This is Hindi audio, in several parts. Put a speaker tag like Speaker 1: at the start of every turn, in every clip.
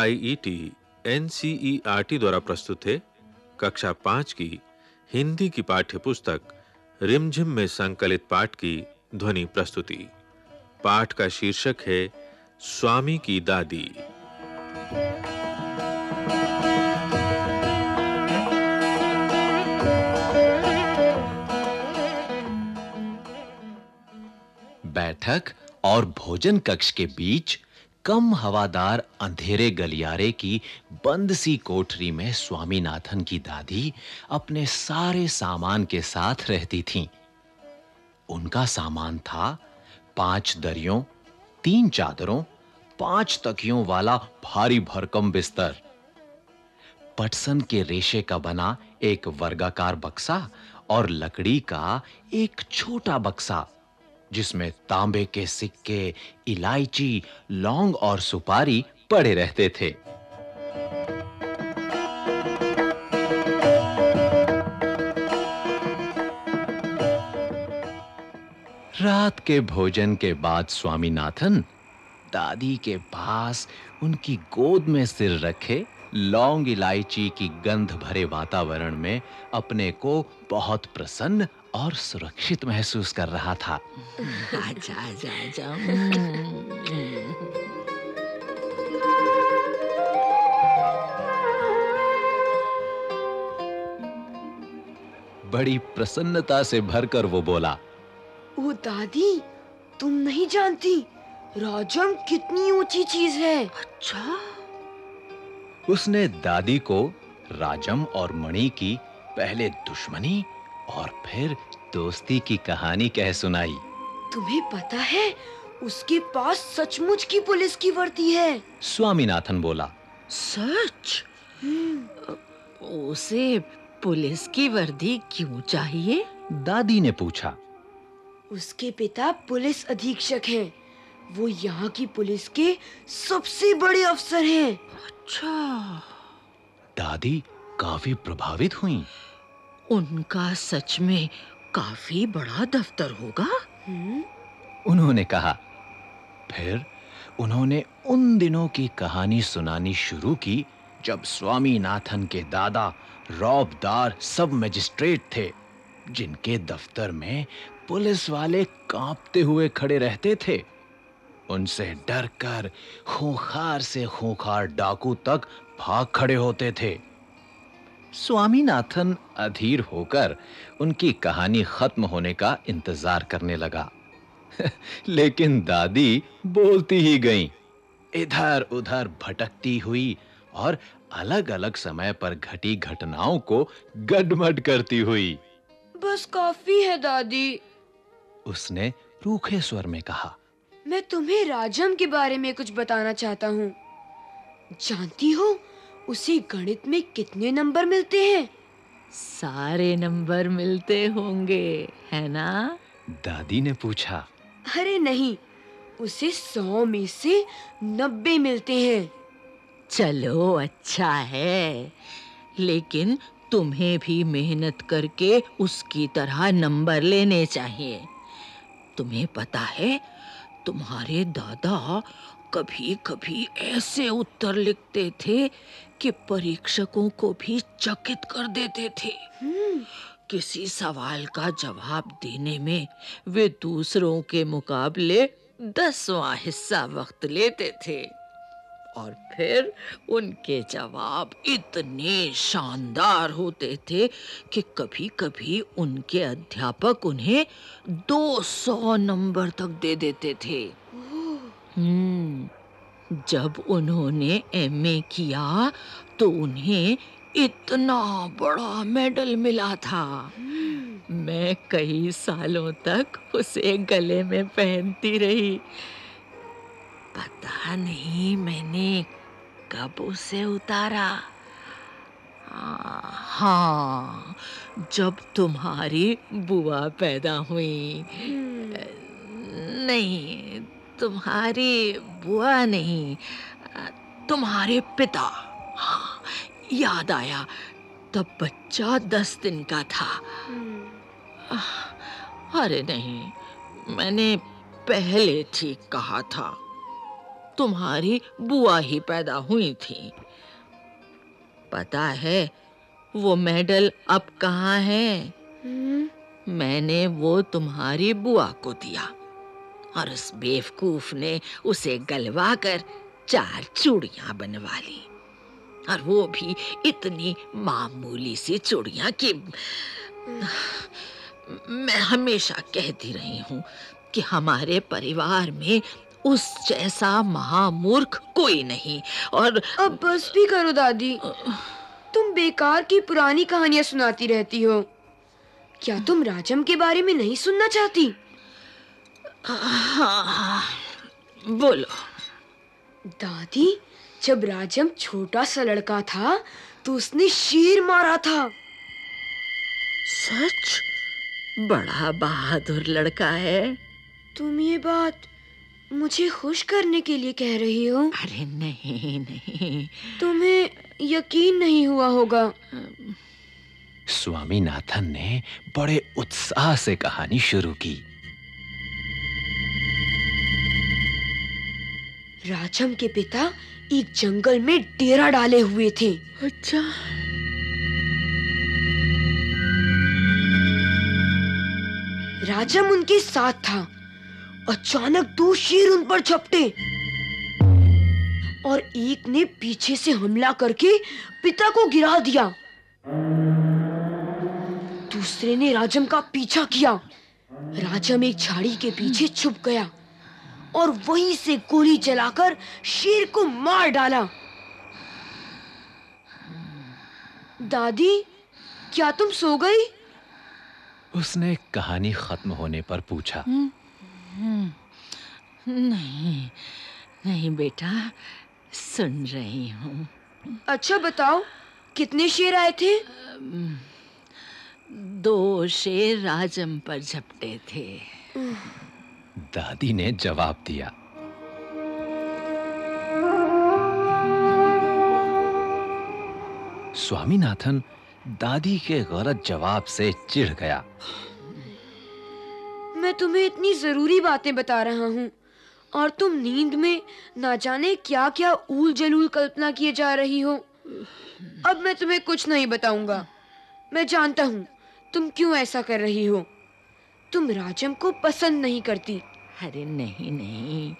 Speaker 1: C I E T N C R T द्वारा प्रस्तुत है कक्षा पाँच की हिंदी की पाठ्य पुस्तक रिमझिम में संकलित पाठ की ध्वनि प्रस्तुति। पाठ का शीर्षक है, स्वामी की दादी।
Speaker 2: बैठक और भोजन कक्ष के बीच कम हवादार अंधेरे गलियारे की बंद सी कोठरी में स्वामीनाथन की दादी अपने सारे सामान के साथ रहती थीं। उनका सामान था पाँच दरियों, तीन चादरों, पाँच तकियों वाला भारी भरकम बिस्तर। पटसन के रेशे का बना एक वर्गाकार बक्सा और लकड़ी का एक छोटा बक्सा। जिसमें तांबे के सिक्के, इलायची, लौंग और सुपारी पड़े रहते थे। रात के भोजन के बाद स्वामीनाथन दादी के पास उनकी गोद में सिर रखे लौंग इलायची की गंध भरे वातावरण में अपने को बहुत प्रसन्न और सुरक्षित महसूस कर रहा था।
Speaker 3: आजा आजा आजा।
Speaker 2: बड़ी प्रसन्नता से भरकर वो बोला
Speaker 4: ओ दादी तुम नहीं जानती राजम कितनी ऊँची चीज़ है।
Speaker 3: अच्छा।
Speaker 2: उसने दादी को राजम और मणि की पहले दुश्मनी और फिर दोस्ती की कहानी कह सुनाई।
Speaker 4: तुम्हें पता है उसके पास सचमुच की पुलिस की वर्दी है।
Speaker 2: स्वामीनाथन बोला
Speaker 3: सच? उसे पुलिस की वर्दी क्यों चाहिए?
Speaker 2: दादी ने पूछा
Speaker 4: उसके पिता पुलिस अधीक्षक हैं। वो यहाँ की पुलिस के सबसे बड़े अफसर हैं।
Speaker 3: अच्छा।
Speaker 2: दादी काफ़ी प्रभावित हुई।
Speaker 3: उनका सच में काफ़ी बड़ा दफ्तर होगा।
Speaker 4: हम्म,
Speaker 2: उन्होंने कहा। फिर उन्होंने उन दिनों की कहानी सुनानी शुरू की जब स्वामीनाथन के दादा रौबदार सब मजिस्ट्रेट थे जिनके दफ्तर में पुलिस वाले कांपते हुए खड़े रहते थे। उनसे डरकर खूंखार से खूंखार डाकू तक भाग खड़े होते थे। स्वामीनाथन अधीर होकर उनकी कहानी खत्म होने का इंतज़ार करने लगा। लेकिन दादी बोलती ही गईं इधर उधर भटकती हुई और अलग-अलग समय पर घटी घटनाओं को गडमड करती हुई।
Speaker 4: बस काफ़ी है दादी।
Speaker 2: उसने रूखे स्वर में कहा
Speaker 4: मैं तुम्हें राजम के बारे में कुछ बताना चाहता हूँ। जानती हो उसे गणित में कितने नंबर मिलते हैं?
Speaker 3: सारे नंबर मिलते होंगे है ना?
Speaker 2: दादी ने पूछा।
Speaker 4: अरे नहीं उसे सौ में से नब्बे मिलते हैं।
Speaker 3: चलो अच्छा है। लेकिन तुम्हें भी मेहनत करके उसकी तरह नंबर लेने चाहिए। तुम्हें पता है तुम्हारे दादा कभी-कभी ऐसे उत्तर लिखते थे कि परीक्षकों को भी चकित कर देते थे। किसी सवाल का जवाब देने में वे दूसरों के मुकाबले दसवां हिस्सा वक्त लेते थे। और फिर उनके जवाब इतने शानदार होते थे कि कभी-कभी उनके अध्यापक उन्हें 200 नंबर तक दे देते थे। हम्म जब उन्होंने एमए किया तो उन्हें इतना बड़ा मेडल मिला था। मैं कई सालों तक उसे गले में पहनती रही। पता नहीं मैंने कब उसे उतारा। हाँ जब तुम्हारी बुआ पैदा हुई। नहीं तुम्हारी बुआ नहीं तुम्हारे पिता। हाँ याद आया तब बच्चा दस दिन का था। अरे नहीं मैंने पहले ठीक कहा था। तुम्हारी बुआ ही पैदा हुई थी। पता है वो मेडल अब कहाँ है?
Speaker 4: हम्म,
Speaker 3: मैंने वो तुम्हारी बुआ को दिया। और उस बेवकूफ़ ने उसे गलवा कर चार चूड़ियाँ बनवा ली। और वो भी इतनी मामूली सी चूड़ियाँ कि मैं हमेशा कहती रही हूँ कि हमारे परिवार में उस जैसा महामूर्ख कोई नहीं और
Speaker 4: अब बस भी करो दादी। तुम बेकार की पुरानी कहानियाँ सुनाती रहती हो। क्या तुम राजम के बारे में नहीं सुनना चाहती?
Speaker 3: हाँ, बोलो।
Speaker 4: दादी जब राजम छोटा सा लड़का था तो उसने शेर मारा था।
Speaker 3: सच? बड़ा बहादुर लड़का है।
Speaker 4: तुम ये बात मुझे खुश करने के लिए कह रही हो?
Speaker 3: अरे नहीं नहीं।
Speaker 4: तुम्हें यकीन नहीं हुआ होगा।
Speaker 2: स्वामीनाथन ने बड़े उत्साह से कहानी शुरू की।
Speaker 4: राजम के पिता एक जंगल में डेरा डाले हुए थे।
Speaker 3: अच्छा।
Speaker 4: राजम उनके साथ था। अचानक दो शेर उन पर झपटे। और एक ने पीछे से हमला करके पिता को गिरा दिया। दूसरे ने राजम का पीछा किया। राजम एक झाड़ी के पीछे छुप गया। और वहीं से गोली चलाकर शेर को मार डाला। दादी क्या तुम सो गई?
Speaker 2: उसने कहानी खत्म होने पर पूछा।
Speaker 3: नहीं नहीं बेटा सुन रही हूँ।
Speaker 4: अच्छा बताओ कितने शेर आए थे?
Speaker 3: दो शेर राजम पर झपटे थे।
Speaker 2: दादी ने जवाब दिया। स्वामीनाथन दादी के गलत जवाब से चिढ़ गया।
Speaker 4: मैं तुम्हें इतनी ज़रूरी बातें बता रहा हूँ, और तुम नींद में ना जाने क्या क्या ऊल जलूल कल्पना किए जा रही हो। अब मैं तुम्हें कुछ नहीं बताऊँगा। मैं जानता हूँ तुम क्यों ऐसा कर रही हो। तुम राजम को पसंद नहीं करती।
Speaker 3: अरे नहीं नहीं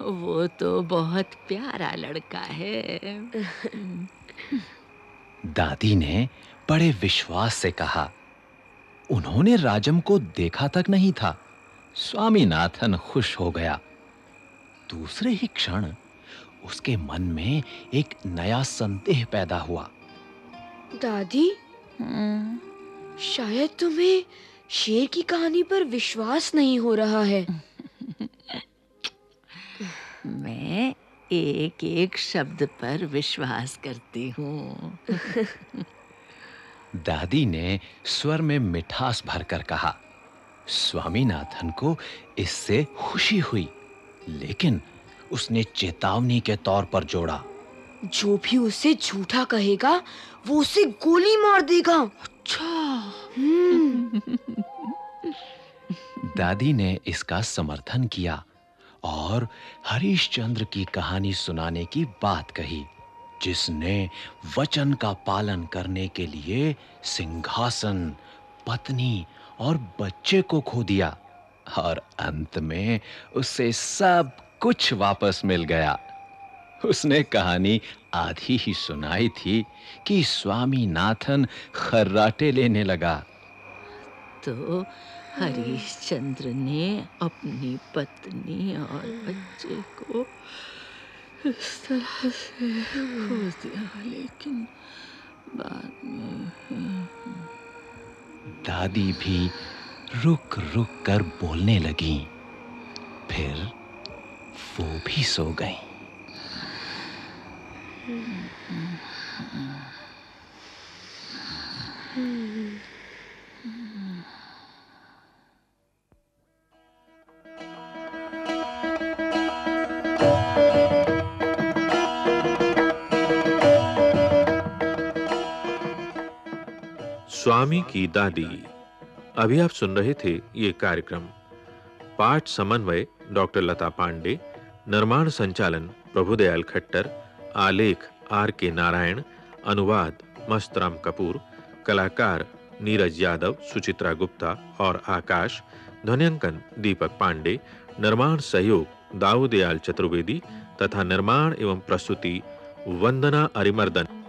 Speaker 3: वो तो बहुत प्यारा लड़का है।
Speaker 2: दादी ने बड़े विश्वास से कहा उन्होंने राजम को देखा तक नहीं था। स्वामीनाथन खुश हो गया। दूसरे ही क्षण उसके मन में एक नया संदेह पैदा हुआ।
Speaker 4: दादी?
Speaker 3: हम्म,
Speaker 4: शायद तुम्हें शेर की कहानी पर विश्वास नहीं हो रहा है।
Speaker 3: एक एक शब्द पर विश्वास करती हूँ।
Speaker 2: दादी ने स्वर में मिठास भरकर कहा स्वामीनाथन को इससे खुशी हुई लेकिन उसने चेतावनी के तौर पर जोड़ा।
Speaker 4: जो भी उसे झूठा कहेगा वो उसे गोली मार देगा।
Speaker 3: अच्छा।
Speaker 4: हम्म।
Speaker 2: दादी ने इसका समर्थन किया। और हरिश्चंद्र की कहानी सुनाने की बात कही, जिसने वचन का पालन करने के लिए सिंहासन, पत्नी और बच्चे को खो दिया और अंत में उसे सब कुछ वापस मिल गया। उसने कहानी आधी ही सुनाई थी कि स्वामीनाथन खर्राटे लेने लगा।
Speaker 3: तो हरिश्चंद्र ने अपनी पत्नी और बच्चे को इस तरह से खो दिया लेकिन बाद में
Speaker 2: दादी भी रुक रुक कर बोलने लगी। फिर वो भी सो गई।
Speaker 1: स्वामी की दादी। अभी आप सुन रहे थे ये कार्यक्रम। पाठ समन्वय डॉक्टर लता पांडे, निर्माण संचालन प्रभुदयाल खट्टर, आलेख आर के नारायण, अनुवाद मस्तराम कपूर, कलाकार नीरज यादव, सुचित्रा गुप्ता और आकाश, ध्वनियांकन दीपक पांडे, निर्माण सहयोग दाऊदयाल चतुर्वेदी तथा निर्माण एवं प्रस्तुति वंदना अरिमर्दन।